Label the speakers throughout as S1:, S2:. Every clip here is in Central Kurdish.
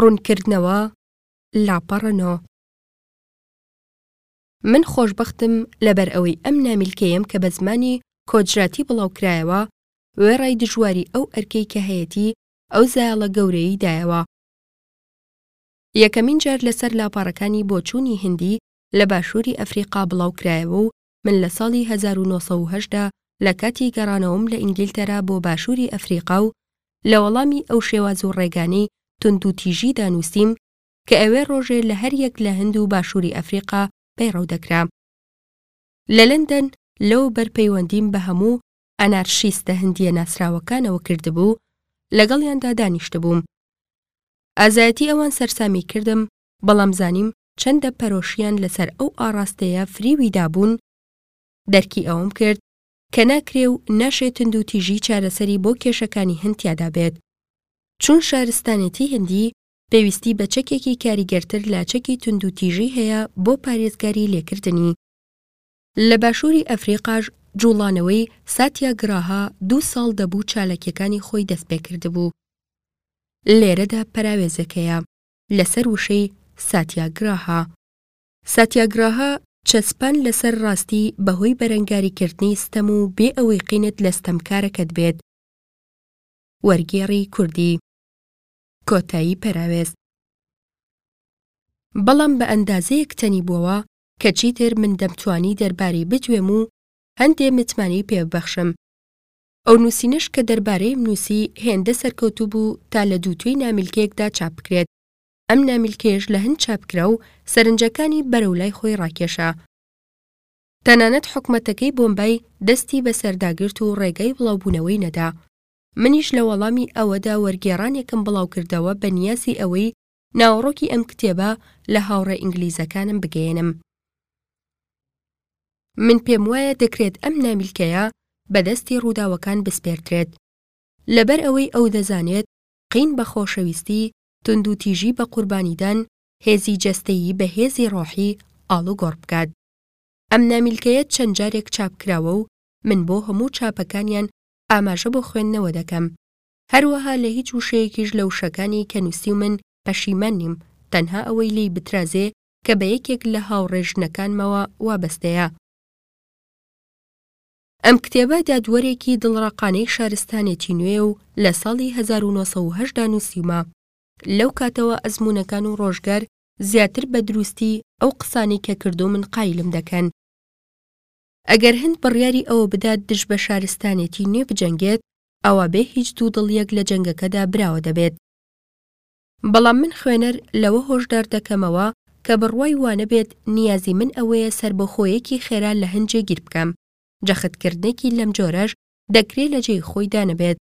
S1: ڕوونکردنەوە، لاپەڕە نۆ. من خۆشبەختم لەبەر ئەوەی ئەم نامیلکەیەم کە بە زمانی کۆجراتی بڵاو کرایەوە، وێڕای دژواری ئەو ئەرکەی کە هەیەتی ئەو زایەڵە گەورەیەی دایەوە. یەکەمین جار لەسەر لاپەڕەکانی بۆچوونی هندی لە باشووری ئەفریقا بڵاو کرایەوە و من لە ساڵی هەزار و نۆ سەد و هەشت دا لە کاتی گەڕانەوەم لە ئینگیلتەرا بۆ باشووری ئەفریقا و لە وەڵامی ئەو شێواز و ڕێگانەی توندوتیژی دا نووسیم کە ئەوێ ڕۆژێ لە هەر یەک لە هند و باشووری ئەفریقا پەیڕەو دەکرا. لە لەندەن لەو بەر پەیوەندیم بە هەموو ئەنارشیستە هندییە ناسراوەکانەوە کردبوو، لەگەڵیاندا دانیشتبووم. ئازایەتی ئەوان سەرسامی کردم، بەڵام زانیم چەندە پەرۆشیان لەسەر ئەو ئاڕاستەیە فریوی دابوون، دەرکی ئەوەم کرد کە ناکرێ و ناشێ توندوتیژی چارەسەری بۆ کێشەکانی هەند تیادا بێت. چون شارستانێتی هندی پێویستی بە چەکێکی کاریگەرتر لە چەکی توندوتیژی هەیە بۆ پارێزگاری لێکردنی. لە باشووری ئەفریقاش جووڵانەوەی ساتیاگراها دوو ساڵ دەبوو چالاکییەکانی خۆی دەست پێ کردبوو. لێرەدا پەراوێزێکەیە. لەسەر وشەی ساتیاگراها. ساتیاگراها، چەسپان لەسەر ڕاستی بەهۆی بەرەنگاریکردنی ستەم و بێ ئەوەی قینت لە ستەمکارەکەت بێت. وەرگێڕی کوردی. کۆتایی پەراوێز. بەڵام بە ئەندازەیەک تەنیبووەوە کە چیتر من دەمتوانی دەرباری بدوێم و هەندێ متمانەی پێببەخشم. ئەو نووسینەش کە دەربارەیم نووسی هێندە سەرکەوتوو بوو تا لە دووتوێی نامیلکەیەکدا چاپ بکرێت، ئەم نامیلکەیەش لە هند چاپ کرا و سەرنجەکانی بەرەو لای خۆی ڕاکێشا. تەنانەت حکومەتەکەی بۆمبای دەستی بەسەردا گرت و ڕێگای بڵاوبوونەوەی نەدا. منیش لە وەڵامی ئەوەدا وەرگێڕانێکم بڵاو کردەوە بە نیازی ئەوەی ناوەڕۆکی ئەم کتێبە لە هاوڕێ ئینگلیزەکانم بگەیەنم. من پێم وایە دەکرێت ئەم نامیلکەیە بە دەستی ڕووداوەکان بسپێردرێت. لەبەر ئەوەی ئەو دەزانێت قین بە خۆشەویستی، توندوتیژی بە قوربانیدان، هێزی جەستەیی بە هێزی ڕۆحی ئاڵوگۆڕ بکات. ئەم نامیلکەیە چەند جارێک چاپ کراوە و من بۆ هەموو چاپەکانیان ئاماژە بۆ خوێندنەوە دەکەم. هەروەها لە هیچ وشەیەکیش لە وشەکانی کە نووسیومن پەشیمان نیم، تەنها ئەوەی لێی بترازێ کە بە یەکێک لە هاوڕێ ژنەکانمەوە وابەستەیە. ئەم کتێبە دادوەرێکی دڵڕەقانەی شارستانێتی نوێیە و لە ساڵی هەزار و نۆ سەد و هەشت دا نووسیومە. لەو کاتەوە ئەزموونەکان و ڕۆژگار زیاتر بە دروستی ئەو قسانەی کە کردوومن قایلم دەکەن. ئەگەر هند بڕیاری ئەوە بدات دژ بە شارستانێتی نوێ بجەنگێت، ئەوا بێ هیچ دوودڵیەک لە جەنگەکەدا براوە دەبێت. بەڵام من خوێنەر لەوە هۆشدار دەکەمەوە کە بڕوای وانەبێت، نیازی من ئەوەیە سەربەخۆیەکی خێرا لە هند جێگیر بکەم، جەختکردنێکی لەم جۆرەش دەکرێ لە جێی خۆیدا نەبێت،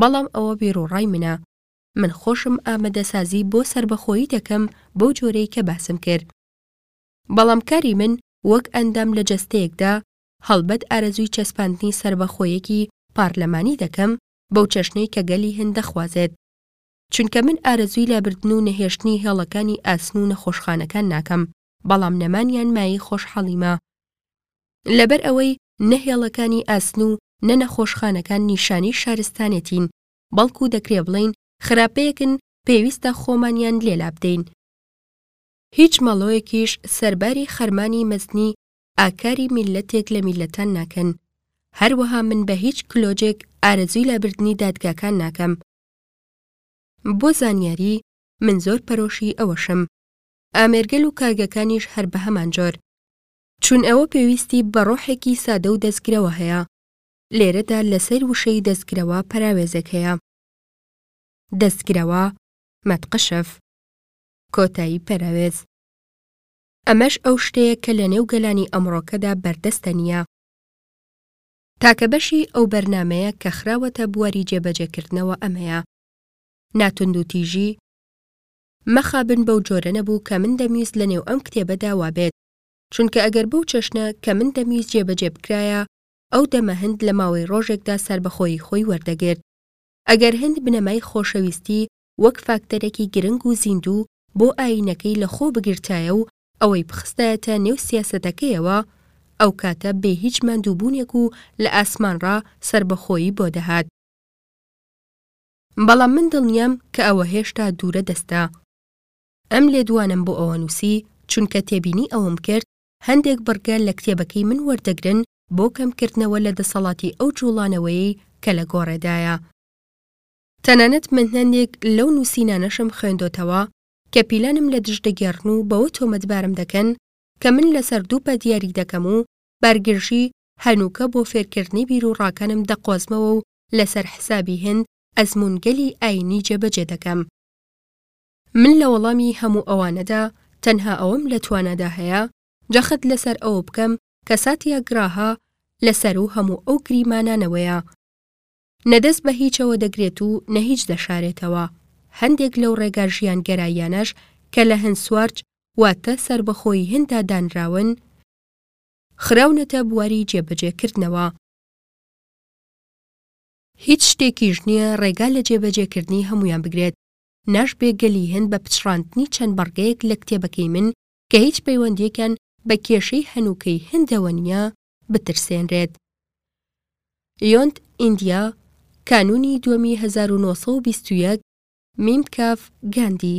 S1: بەڵام ئەوە بیروڕای منە. من خۆشم ئامادەسازی بۆ سەربەخۆیی دەکەم بەو جۆرەی کە باسم کرد. بەڵام کاری من وەک ئەندام لە جەستەیەکدا، هەڵبەت ئارەزووی چەسپاندنی سەربەخۆیەکی پارلەمانی دەکەم بەو چەشنەی کە گەلی هند دەخوازێت. چونکە من ئارەزووی لابردن و نەهێشتنی هێڵەکانی ئاسن و نەخۆشخانەکان ناکەم، بەڵام نەمانیان مایەی خۆشحاڵیمە. لەبەر ئەوەی نە هێڵەکانی ئاسن و نە نەخۆشخانەکان نیشانەی شارستانێتین، بەڵکو دەکرێ بڵێین خراپەیەکن پێویستە خۆمانیان لێ لابدەین. هیچ مەڵۆیەکیش سەرباری خەرمانی مەزنی ئاکاری میللەتێک لە میللەتان ناکەن. هەروەها من بە هیچ کلۆجێک ئارەزووی لابردنی دادگاکان ناکەم. بۆ زانیاری، من زۆر پەرۆشی ئەوەشم. ئامێرگەل و کارگەکانیش هەر بە هەمان جۆر. چون ئەوە پێویستی بە ڕۆحێکی سادە و دەستگرەوە هەیە. لێرەدا لە سەر وشەی دەستگرەوە پەراوێزێک هەیە. دەستگرەوە، مەتقشف. کۆتایی پەراوێز. ئەمەش ئەو شتەیە کە لە نێو گەلانی ئەمڕۆکەدا بەردەستە نییە. تاکە بەشی ئەو بەرنامەیە کە خراوەتە بواری جێبەجێکردنەوە ئەمەیە. نا توندوتیژی، مەخابن بەو جۆرە نەبوو کە من دەمویست لە نێو ئەم کتێبەدا وا بێت، چونکە ئەگەر بەو چەشنە کە من دەمویست جێبەجێ بکرایە، ئەو دەمە هند لە ماوەی ڕۆژێکدا سەربەخۆیی خۆی وەردەگرت. ئەگەر هند بنەمای خۆشەویستی، وەک فاکتەرێکی گرنگ و زیندوو بۆ ئایینەکەی لە خۆ بگرتایە و ئەوەی بخستایەتە نێو سیاسەتەکەیەوە، ئەو کاتە بێ هیچ ماندووبوونێک و لە ئاسمانڕا سەربەخۆیی بۆ دەهات. بەڵام من دڵنیام کە ئەوە هێشتا دوورە دەستە. ئەم لێدوانەم بۆ ئەوە نووسی، چونکە تێبینی ئەوەم کرد هەندێک بڕگە لە کتێبەکەی من وەردەگرن بۆ کەمکردنەوە لە دەسەڵاتی ئەو جووڵانەوەیەی کە لە گۆڕێدایە. تەنانەت من هەندێک لەو نووسینانەشم خوێندۆتەوە کە پیلانم لە دژ دەگێڕن و بەوە تۆمەتبارم دەکەن کە من لەسەر دوو پەت یاری دەکەم و بارگرژی هەنووکە بۆ فێرکردنی بیروڕاکانم دەقۆزمەوە و لەسەر حسابی هێند ئەزموونگەلی ئایینی جێبەجێ دەکەم. من لە وەڵامی هەموو ئەوانەدا تەنها ئەوەم لە توانادا هەیە جەخت لەسەر ئەوە بکەم کە ساتیاگراها لە سەروو هەموو ئەو گریمانانەوەیە، نە دەست بە هیچەوە دەگرێت و نە هیچ دەشارێتەوە، هەندێک لەو ڕێگا ژیانگەراییانەش کە لە هن سوارچ واتە سەربەخۆی هن دا دانراون، خراونەتە بواری جێبەجێکردنەوە. هیچ شتێکیش نییە ڕێگا لە جێبەجێکردنی هەموویان بگرێت، ناشبێ گەلی هن بە پچڕاندنی چەند بەڕگەیەک لە کتێبەکەی من کە هیچ پەیوەندییەکیان بە کێشەی هەنووکەی هن دەوە نییە، بترسێنرێت. یۆنت ئیندیا، کانوونی دووەمی هەزار و نۆ سەد و بیست و یەک، میم کاف گاندی.